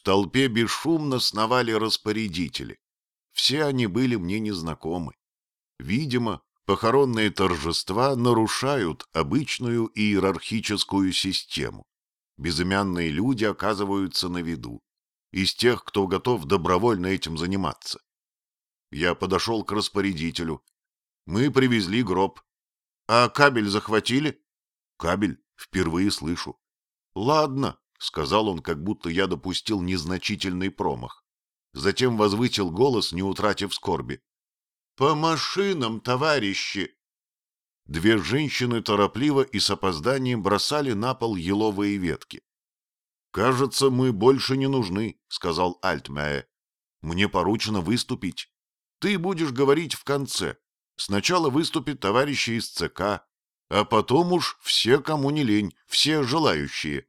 В толпе бесшумно сновали распорядители. Все они были мне незнакомы. Видимо, похоронные торжества нарушают обычную иерархическую систему. Безымянные люди оказываются на виду. Из тех, кто готов добровольно этим заниматься. Я подошел к распорядителю. Мы привезли гроб. А кабель захватили? Кабель впервые слышу. Ладно, сказал он, как будто я допустил незначительный промах. Затем возвысил голос, не утратив скорби. По машинам, товарищи! Две женщины торопливо и с опозданием бросали на пол еловые ветки. «Кажется, мы больше не нужны», — сказал Альтмае. «Мне поручено выступить. Ты будешь говорить в конце. Сначала выступят товарищи из ЦК, а потом уж все, кому не лень, все желающие.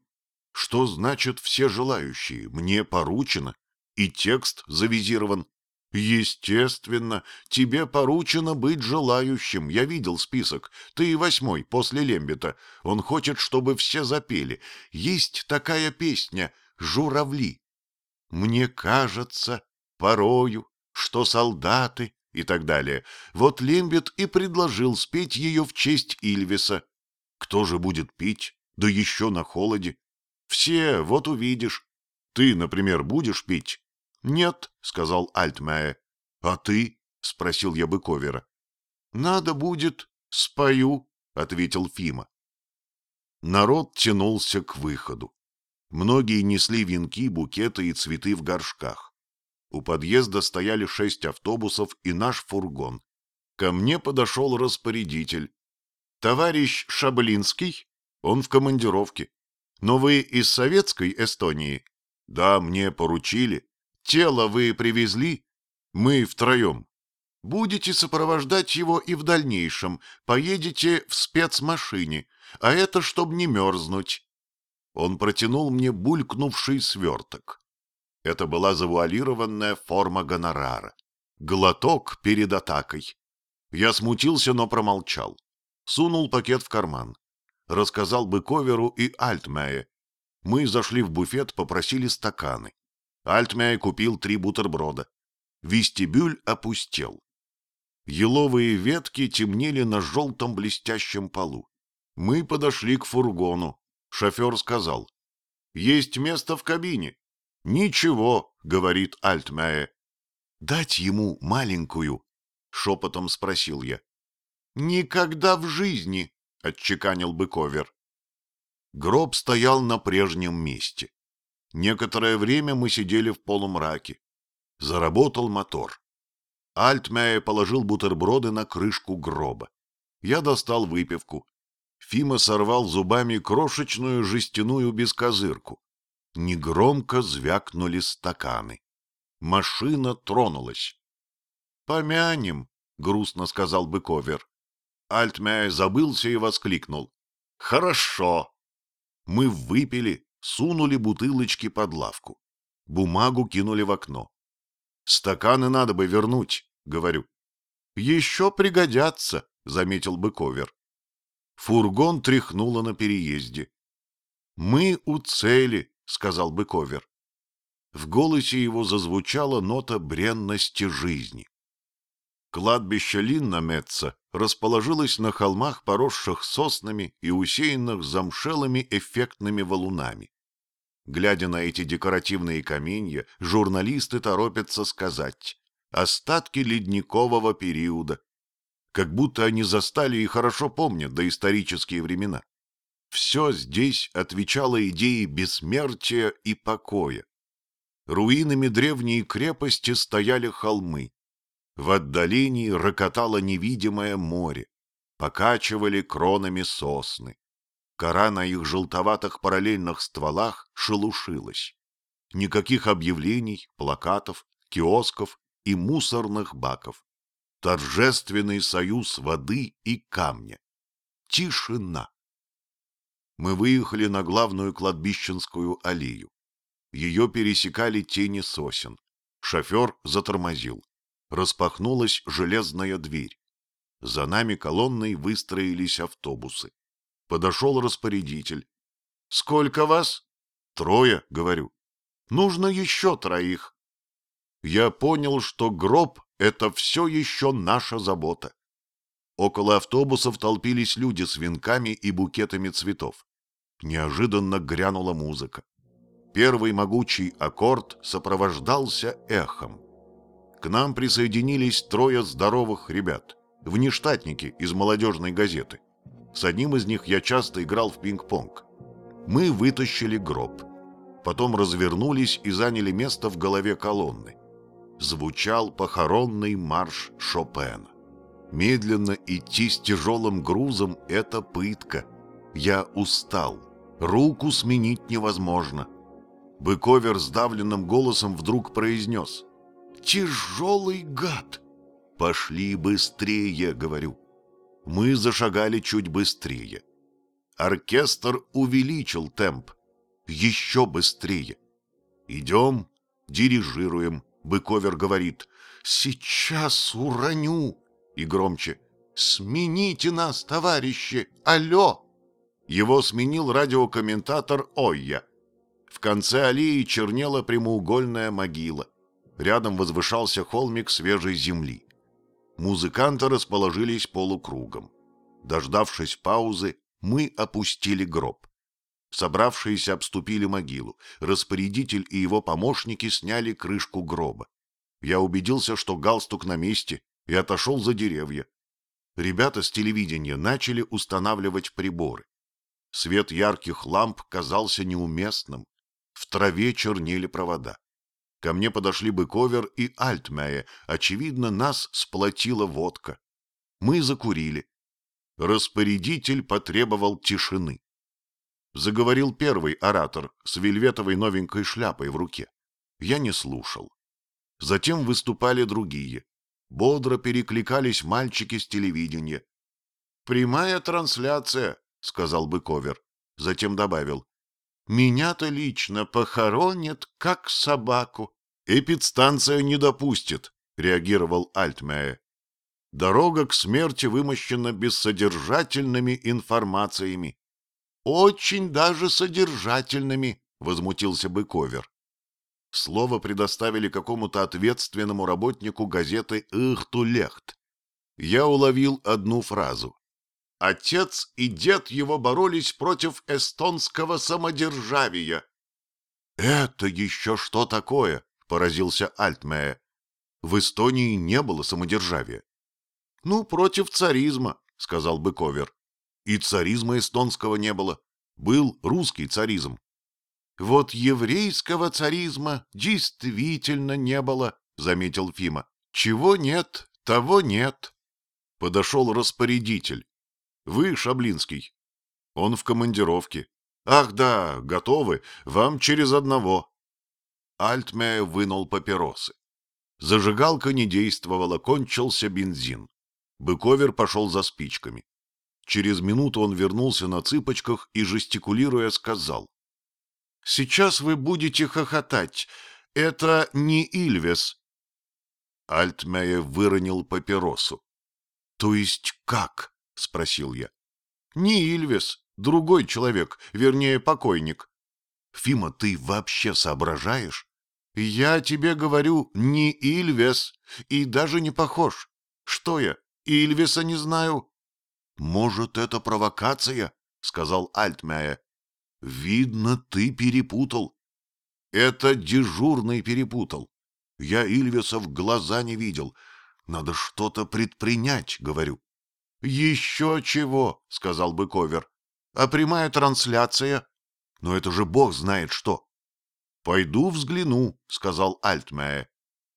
Что значит «все желающие»? Мне поручено. И текст завизирован. Естественно, тебе поручено быть желающим. Я видел список. Ты восьмой, после Лембета. Он хочет, чтобы все запели. Есть такая песня «Журавли». Мне кажется, порою, что солдаты и так далее. Вот Лембет и предложил спеть ее в честь Ильвиса. Кто же будет пить? Да еще на холоде. Все, вот увидишь. Ты, например, будешь пить? Нет, сказал Альтмае. А ты? спросил я Быковера. Надо будет, спою, ответил Фима. Народ тянулся к выходу. Многие несли венки, букеты и цветы в горшках. У подъезда стояли шесть автобусов и наш фургон. Ко мне подошел распорядитель. «Товарищ Шаблинский? Он в командировке. Но вы из советской Эстонии?» «Да, мне поручили. Тело вы привезли?» «Мы втроем. Будете сопровождать его и в дальнейшем. Поедете в спецмашине. А это чтоб не мерзнуть». Он протянул мне булькнувший сверток. Это была завуалированная форма гонорара. Глоток перед атакой. Я смутился, но промолчал. Сунул пакет в карман. Рассказал Быковеру и Альтмее. Мы зашли в буфет, попросили стаканы. Альтмей купил три бутерброда. Вестибюль опустел. Еловые ветки темнели на желтом блестящем полу. Мы подошли к фургону. Шофер сказал. «Есть место в кабине. «Ничего», — говорит Альтмае. «Дать ему маленькую?» — шепотом спросил я. «Никогда в жизни», — отчеканил Быковер. Гроб стоял на прежнем месте. Некоторое время мы сидели в полумраке. Заработал мотор. Альтмяе положил бутерброды на крышку гроба. Я достал выпивку. Фима сорвал зубами крошечную жестяную бескозырку. Негромко звякнули стаканы. Машина тронулась. «Помянем», — грустно сказал Быковер. Альтмяй забылся и воскликнул. «Хорошо!» Мы выпили, сунули бутылочки под лавку. Бумагу кинули в окно. «Стаканы надо бы вернуть», — говорю. «Еще пригодятся», — заметил Быковер. Фургон тряхнуло на переезде. «Мы у цели», сказал Быковер. В голосе его зазвучала нота бренности жизни. Кладбище Линнамеца расположилось на холмах, поросших соснами и усеянных замшелыми эффектными валунами. Глядя на эти декоративные каменья, журналисты торопятся сказать «остатки ледникового периода», как будто они застали и хорошо помнят доисторические времена. Все здесь отвечало идее бессмертия и покоя. Руинами древней крепости стояли холмы. В отдалении рокотало невидимое море, покачивали кронами сосны. Кора на их желтоватых параллельных стволах шелушилась. Никаких объявлений, плакатов, киосков и мусорных баков. Торжественный союз воды и камня. Тишина мы выехали на главную кладбищенскую аллею. Ее пересекали тени сосен. Шофер затормозил. Распахнулась железная дверь. За нами колонной выстроились автобусы. Подошел распорядитель. — Сколько вас? — Трое, говорю. — Нужно еще троих. Я понял, что гроб — это все еще наша забота. Около автобусов толпились люди с венками и букетами цветов. Неожиданно грянула музыка. Первый могучий аккорд сопровождался эхом. К нам присоединились трое здоровых ребят, внештатники из молодежной газеты. С одним из них я часто играл в пинг-понг. Мы вытащили гроб. Потом развернулись и заняли место в голове колонны. Звучал похоронный марш Шопена. Медленно идти с тяжелым грузом — это пытка. Я устал. Руку сменить невозможно. Быковер сдавленным голосом вдруг произнес. «Тяжелый гад!» «Пошли быстрее!» — говорю. Мы зашагали чуть быстрее. Оркестр увеличил темп. Еще быстрее. Идем, дирижируем. Быковер говорит. «Сейчас уроню!» И громче. «Смените нас, товарищи! Алло!» Его сменил радиокомментатор Ойя. В конце аллеи чернела прямоугольная могила. Рядом возвышался холмик свежей земли. Музыканты расположились полукругом. Дождавшись паузы, мы опустили гроб. Собравшиеся обступили могилу. Распорядитель и его помощники сняли крышку гроба. Я убедился, что галстук на месте, и отошел за деревья. Ребята с телевидения начали устанавливать приборы. Свет ярких ламп казался неуместным. В траве чернели провода. Ко мне подошли Быковер и Альтмея. Очевидно, нас сплотила водка. Мы закурили. Распорядитель потребовал тишины. Заговорил первый оратор с вельветовой новенькой шляпой в руке. Я не слушал. Затем выступали другие. Бодро перекликались мальчики с телевидения. «Прямая трансляция», — сказал Быковер. Затем добавил. Меня-то лично похоронят, как собаку. Эпидстанция не допустит, реагировал Альтмее. Дорога к смерти вымощена бессодержательными информациями. Очень даже содержательными, возмутился Быковер. Слово предоставили какому-то ответственному работнику газеты «Ихтулехт». Я уловил одну фразу. Отец и дед его боролись против эстонского самодержавия. — Это еще что такое? — поразился Альтмея. В Эстонии не было самодержавия. — Ну, против царизма, — сказал Быковер. И царизма эстонского не было. Был русский царизм. Вот еврейского царизма действительно не было, — заметил Фима. Чего нет, того нет. Подошел распорядитель. Вы, Шаблинский. Он в командировке. Ах да, готовы. Вам через одного. Альтмея вынул папиросы. Зажигалка не действовала, кончился бензин. Быковер пошел за спичками. Через минуту он вернулся на цыпочках и, жестикулируя, сказал. — Сейчас вы будете хохотать. Это не Ильвес. Альтмея выронил папиросу. — То есть как? — спросил я. — Не Ильвес, другой человек, вернее, покойник. — Фима, ты вообще соображаешь? — Я тебе говорю, не Ильвес, и даже не похож. Что я, Ильвеса не знаю? — Может, это провокация? — сказал Альтмея. — Видно, ты перепутал. — Это дежурный перепутал. Я Ильвеса в глаза не видел. Надо что-то предпринять, говорю. — Еще чего, — сказал Быковер. — А прямая трансляция? Но это же бог знает что. — Пойду взгляну, — сказал Альтмее.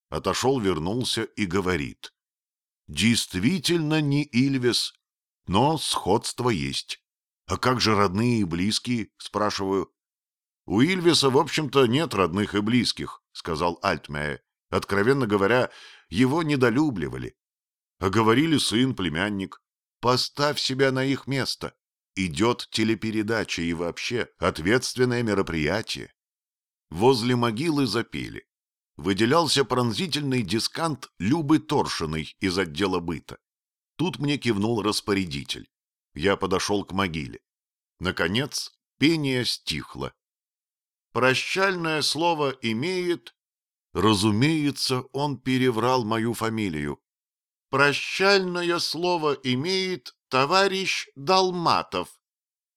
Отошел, вернулся и говорит. — Действительно не Ильвес, но сходство есть. А как же родные и близкие, спрашиваю. — У Ильвеса, в общем-то, нет родных и близких, — сказал Альтмее. Откровенно говоря, его недолюбливали. А говорили сын, племянник. Поставь себя на их место. Идет телепередача и вообще ответственное мероприятие. Возле могилы запели. Выделялся пронзительный дискант Любы Торшиной из отдела быта. Тут мне кивнул распорядитель. Я подошел к могиле. Наконец, пение стихло. Прощальное слово имеет... Разумеется, он переврал мою фамилию. Прощальное слово имеет товарищ Долматов.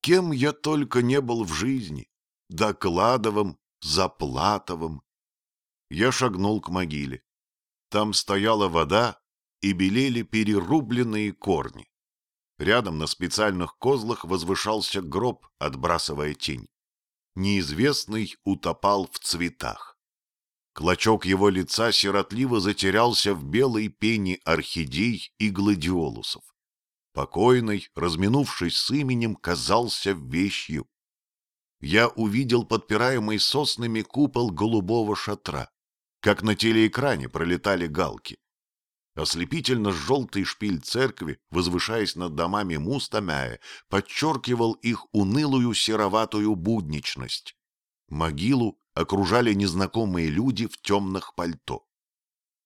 Кем я только не был в жизни. Докладовым, Заплатовым. Я шагнул к могиле. Там стояла вода и белели перерубленные корни. Рядом на специальных козлах возвышался гроб, отбрасывая тень. Неизвестный утопал в цветах. Клочок его лица сиротливо затерялся в белой пене орхидей и гладиолусов. Покойный, разминувшись с именем, казался вещью. Я увидел подпираемый соснами купол голубого шатра, как на телеэкране пролетали галки. Ослепительно-желтый шпиль церкви, возвышаясь над домами Мустамяя, подчеркивал их унылую сероватую будничность. Могилу окружали незнакомые люди в темных пальто.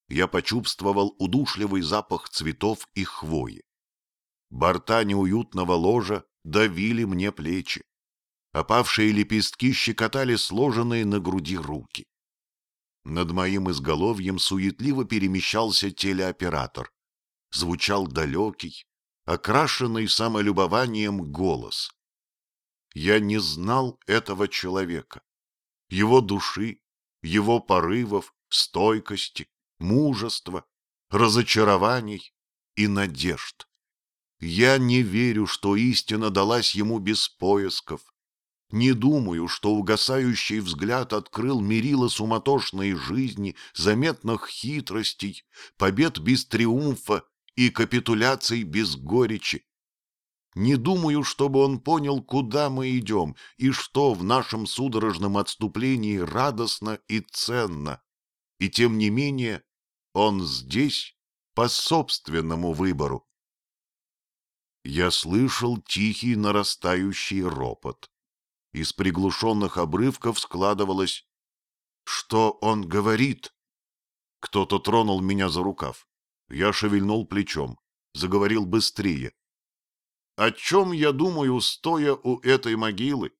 Я почувствовал удушливый запах цветов и хвои. Борта неуютного ложа давили мне плечи. Опавшие лепестки щекотали сложенные на груди руки. Над моим изголовьем суетливо перемещался телеоператор. Звучал далекий, окрашенный самолюбованием голос. Я не знал этого человека, его души, его порывов, стойкости, мужества, разочарований и надежд. Я не верю, что истина далась ему без поисков, не думаю, что угасающий взгляд открыл мерило суматошной жизни, заметных хитростей, побед без триумфа и капитуляций без горечи. Не думаю, чтобы он понял, куда мы идем и что в нашем судорожном отступлении радостно и ценно. И тем не менее он здесь по собственному выбору. Я слышал тихий нарастающий ропот. Из приглушенных обрывков складывалось «Что он говорит?» Кто-то тронул меня за рукав. Я шевельнул плечом, заговорил быстрее. «О чем я думаю, стоя у этой могилы?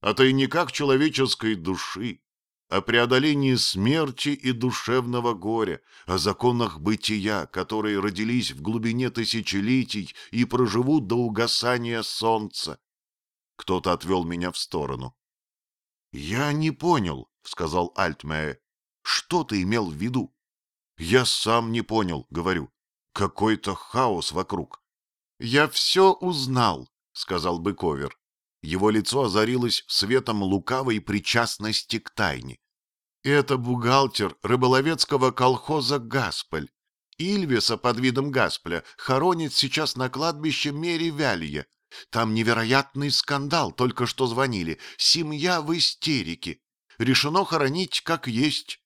О тайниках человеческой души, о преодолении смерти и душевного горя, о законах бытия, которые родились в глубине тысячелетий и проживут до угасания солнца, кто-то отвел меня в сторону. — Я не понял, — сказал Альтмее. — Что ты имел в виду? — Я сам не понял, — говорю. Какой-то хаос вокруг. — Я все узнал, — сказал Быковер. Его лицо озарилось светом лукавой причастности к тайне. Это бухгалтер рыболовецкого колхоза «Гаспель». Ильвеса под видом Гаспля хоронит сейчас на кладбище Мери Вялья. Там невероятный скандал, только что звонили. Семья в истерике. Решено хоронить как есть.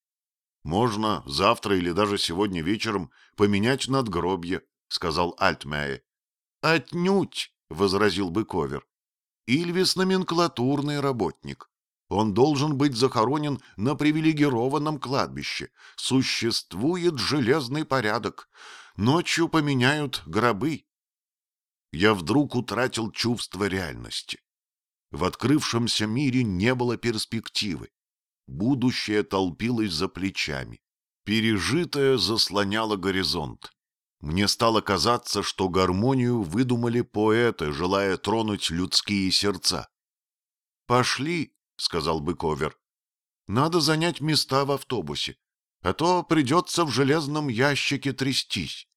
Можно завтра или даже сегодня вечером поменять надгробье, — сказал Альтмяе. — Отнюдь, — возразил Быковер. Ильвис номенклатурный работник. Он должен быть захоронен на привилегированном кладбище. Существует железный порядок. Ночью поменяют гробы, я вдруг утратил чувство реальности. В открывшемся мире не было перспективы. Будущее толпилось за плечами. Пережитое заслоняло горизонт. Мне стало казаться, что гармонию выдумали поэты, желая тронуть людские сердца. «Пошли», — сказал Быковер. «Надо занять места в автобусе, а то придется в железном ящике трястись».